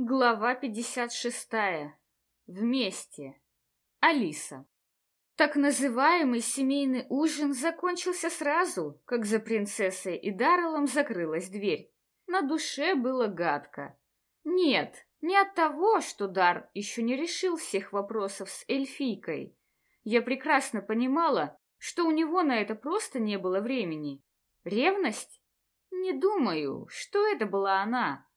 Глава 56. Вместе. Алиса. Так называемый семейный ужин закончился сразу, как за принцессой и Дарреллом закрылась дверь. На душе было гадко. Нет, не от того, что Дар еще не решил всех вопросов с эльфийкой. Я прекрасно понимала, что у него на это просто не было времени. Ревность? Не думаю, что это была она.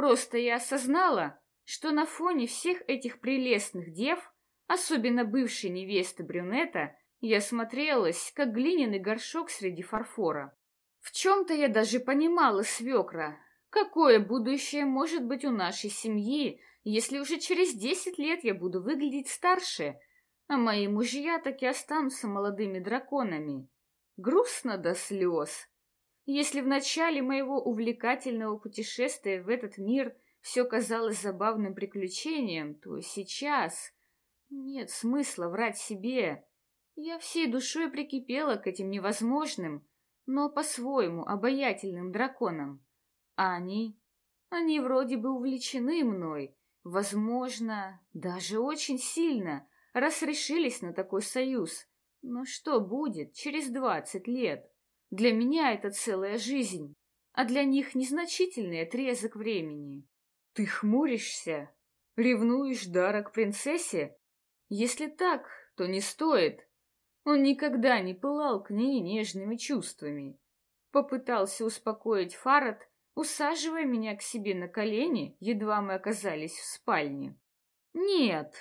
Просто я осознала, что на фоне всех этих прелестных дев, особенно бывшей невесты брюнета, я смотрелась, как глиняный горшок среди фарфора. В чем-то я даже понимала свекра. Какое будущее может быть у нашей семьи, если уже через десять лет я буду выглядеть старше, а мои мужья так и останутся молодыми драконами? Грустно до слез. Если в начале моего увлекательного путешествия в этот мир все казалось забавным приключением, то сейчас нет смысла врать себе. Я всей душой прикипела к этим невозможным, но по-своему обаятельным драконам. А они? Они вроде бы увлечены мной, возможно, даже очень сильно, раз решились на такой союз. Но что будет через двадцать лет? Для меня это целая жизнь, а для них незначительный отрезок времени. Ты хмуришься? Ревнуешь Дара к принцессе? Если так, то не стоит. Он никогда не пылал к ней нежными чувствами. Попытался успокоить Фарад, усаживая меня к себе на колени, едва мы оказались в спальне. Нет,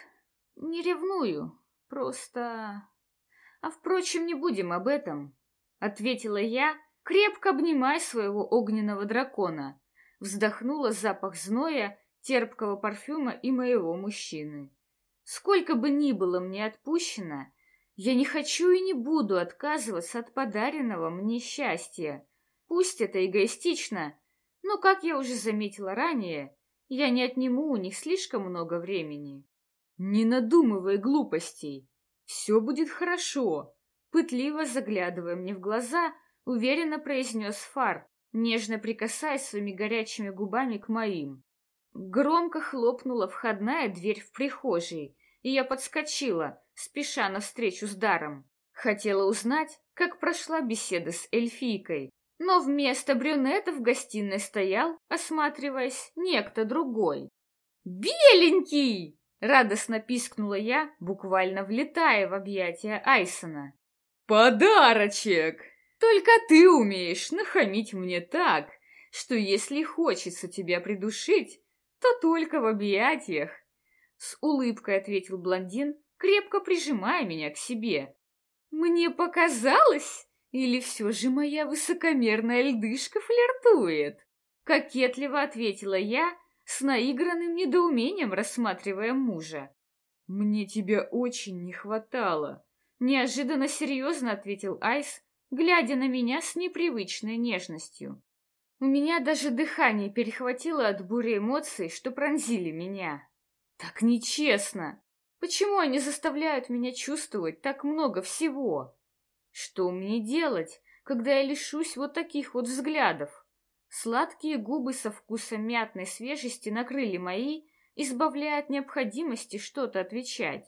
не ревную, просто... А, впрочем, не будем об этом. — ответила я, крепко обнимая своего огненного дракона. Вздохнула запах зноя, терпкого парфюма и моего мужчины. Сколько бы ни было мне отпущено, я не хочу и не буду отказываться от подаренного мне счастья. Пусть это эгоистично, но, как я уже заметила ранее, я не отниму у них слишком много времени. Не надумывай глупостей. Все будет хорошо. Пытливо заглядывая мне в глаза, уверенно произнес Фар, нежно прикасаясь своими горячими губами к моим. Громко хлопнула входная дверь в прихожей, и я подскочила, спеша навстречу с Даром. Хотела узнать, как прошла беседа с эльфийкой, но вместо брюнета в гостиной стоял, осматриваясь, некто другой. «Беленький!» — радостно пискнула я, буквально влетая в объятия Айсона. «Подарочек! Только ты умеешь нахамить мне так, что если хочется тебя придушить, то только в объятиях!» С улыбкой ответил блондин, крепко прижимая меня к себе. «Мне показалось, или все же моя высокомерная льдышка флиртует?» Кокетливо ответила я, с наигранным недоумением рассматривая мужа. «Мне тебя очень не хватало», Неожиданно серьезно ответил Айс, глядя на меня с непривычной нежностью. У меня даже дыхание перехватило от бури эмоций, что пронзили меня. Так нечестно. Почему они заставляют меня чувствовать так много всего? Что мне делать, когда я лишусь вот таких вот взглядов? Сладкие губы со вкусом мятной свежести накрыли мои, избавляя от необходимости что-то отвечать.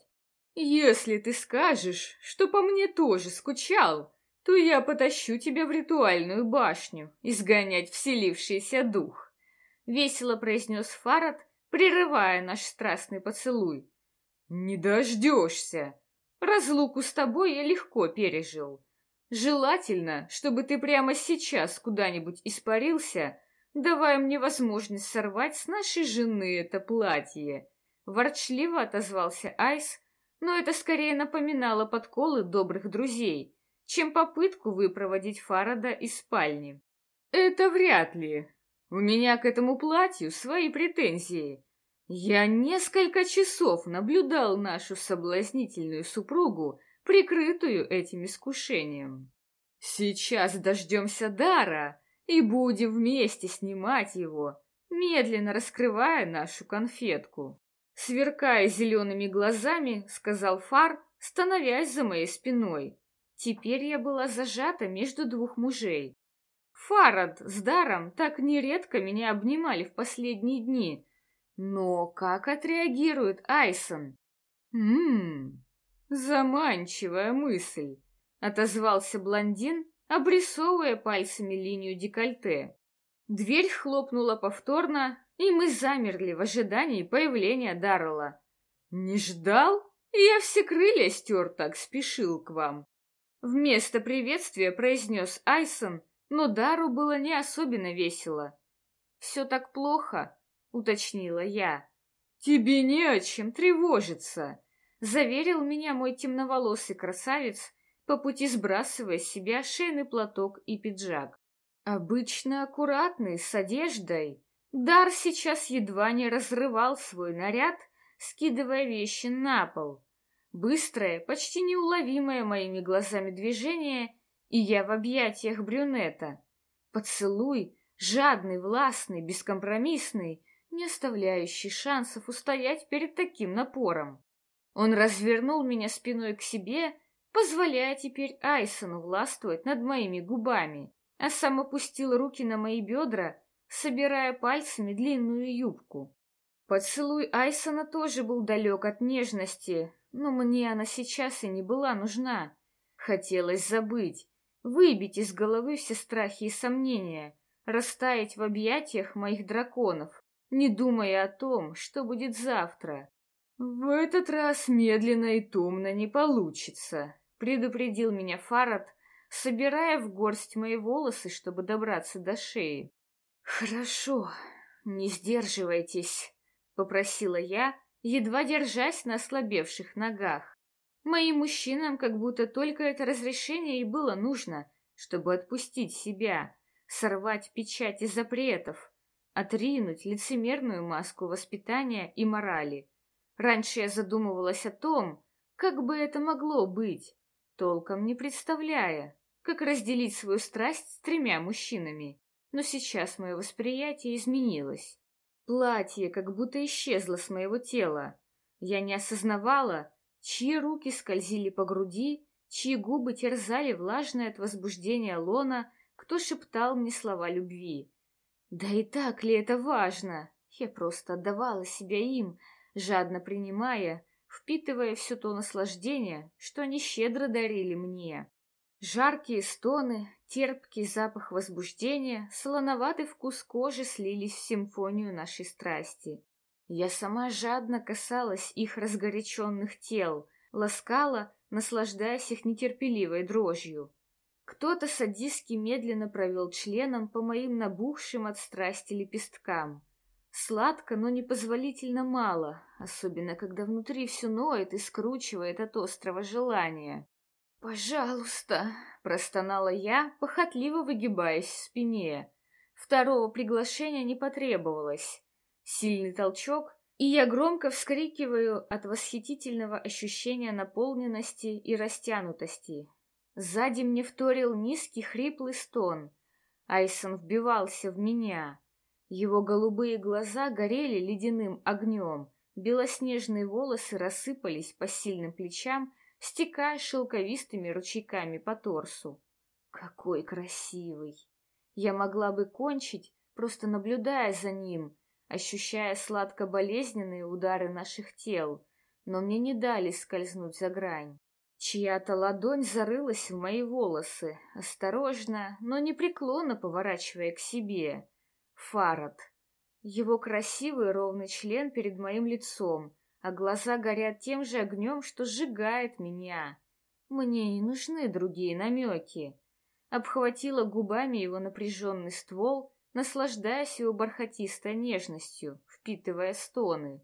Если ты скажешь, что по мне тоже скучал, то я потащу тебя в ритуальную башню, изгонять вселившийся дух. Весело произнес Фарад, прерывая наш страстный поцелуй. Не дождешься. Разлуку с тобой я легко пережил. Желательно, чтобы ты прямо сейчас куда-нибудь испарился, давая мне возможность сорвать с нашей жены это платье. Ворчливо отозвался Айс, но это скорее напоминало подколы добрых друзей, чем попытку выпроводить Фарада из спальни. Это вряд ли. У меня к этому платью свои претензии. Я несколько часов наблюдал нашу соблазнительную супругу, прикрытую этим искушением. Сейчас дождемся Дара и будем вместе снимать его, медленно раскрывая нашу конфетку. Сверкая зелеными глазами, сказал Фар, становясь за моей спиной. Теперь я была зажата между двух мужей. Фарад с Даром так нередко меня обнимали в последние дни, Но как отреагирует Айсон? Ммм, заманчивая мысль, отозвался блондин, обрисовывая пальцами линию декольте. Дверь хлопнула повторно, и мы замерли в ожидании появления Даррелла. «Не ждал? Я все крылья стер, так спешил к вам!» Вместо приветствия произнес Айсон, но Дару было не особенно весело. «Все так плохо?» — уточнила я. «Тебе не о чем тревожиться», — заверил меня мой темноволосый красавец, по пути сбрасывая с себя шейный платок и пиджак. Обычно аккуратный, с одеждой, Дар сейчас едва не разрывал свой наряд, скидывая вещи на пол. Быстрое, почти неуловимое моими глазами движение, и я в объятиях брюнета. Поцелуй, жадный, властный, бескомпромиссный, не оставляющий шансов устоять перед таким напором. Он развернул меня спиной к себе, позволяя теперь Айсону властвовать над моими губами, а сам опустил руки на мои бедра, собирая пальцами длинную юбку. Поцелуй Айсона тоже был далек от нежности, но мне она сейчас и не была нужна. Хотелось забыть, выбить из головы все страхи и сомнения, растаять в объятиях моих драконов, не думая о том, что будет завтра. «В этот раз медленно и томно не получится», — предупредил меня Фарад, собирая в горсть мои волосы, чтобы добраться до шеи. «Хорошо, не сдерживайтесь», — попросила я, едва держась на ослабевших ногах. Моим мужчинам как будто только это разрешение и было нужно, чтобы отпустить себя, сорвать печати запретов, отринуть лицемерную маску воспитания и морали. Раньше я задумывалась о том, как бы это могло быть, толком не представляя, как разделить свою страсть с тремя мужчинами но сейчас мое восприятие изменилось. Платье как будто исчезло с моего тела. Я не осознавала, чьи руки скользили по груди, чьи губы терзали влажное от возбуждения лона, кто шептал мне слова любви. Да и так ли это важно? Я просто отдавала себя им, жадно принимая, впитывая все то наслаждение, что они щедро дарили мне. Жаркие стоны, терпкий запах возбуждения, солоноватый вкус кожи слились в симфонию нашей страсти. Я сама жадно касалась их разгоряченных тел, ласкала, наслаждаясь их нетерпеливой дрожью. Кто-то садистски медленно провел членом по моим набухшим от страсти лепесткам. Сладко, но непозволительно мало, особенно когда внутри все ноет и скручивает от острого желания. «Пожалуйста», — простонала я, похотливо выгибаясь в спине. Второго приглашения не потребовалось. Сильный толчок, и я громко вскрикиваю от восхитительного ощущения наполненности и растянутости. Сзади мне вторил низкий хриплый стон. Айсон вбивался в меня. Его голубые глаза горели ледяным огнем, белоснежные волосы рассыпались по сильным плечам, стекая шелковистыми ручейками по торсу. Какой красивый! Я могла бы кончить, просто наблюдая за ним, ощущая сладко-болезненные удары наших тел, но мне не дали скользнуть за грань. Чья-то ладонь зарылась в мои волосы, осторожно, но непреклонно поворачивая к себе. Фарад. Его красивый ровный член перед моим лицом, а глаза горят тем же огнем, что сжигает меня. Мне не нужны другие намеки. Обхватила губами его напряженный ствол, наслаждаясь его бархатистой нежностью, впитывая стоны.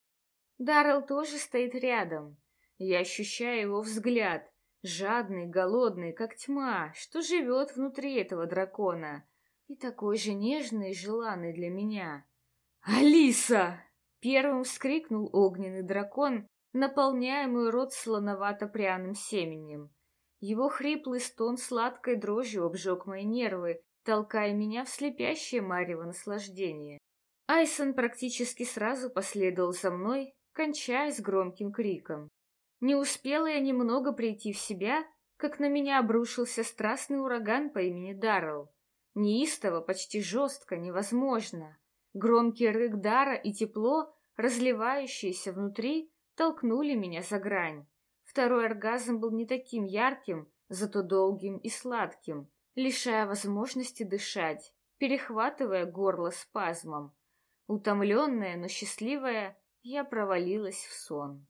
Даррелл тоже стоит рядом. Я ощущаю его взгляд, жадный, голодный, как тьма, что живет внутри этого дракона, и такой же нежный и желанный для меня. «Алиса!» Первым вскрикнул огненный дракон, наполняя мой рот слоновато-пряным семенем. Его хриплый стон сладкой дрожью обжег мои нервы, толкая меня в слепящее марево наслаждение. Айсон практически сразу последовал за мной, кончаясь громким криком. Не успела я немного прийти в себя, как на меня обрушился страстный ураган по имени Даррелл. Неистово, почти жестко, невозможно. Громкий рык дара и тепло разливающиеся внутри, толкнули меня за грань. Второй оргазм был не таким ярким, зато долгим и сладким, лишая возможности дышать, перехватывая горло спазмом. Утомленная, но счастливая, я провалилась в сон.